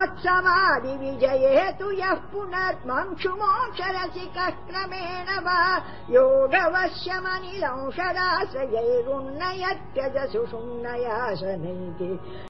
समाधिविजये तु यः पुनर्मङ्क्षुमोक्षरसिकः क्रमेण वा योगवश्यमनिलंशराशयैरुन्नयत्यज सुषुन्नयाशनीति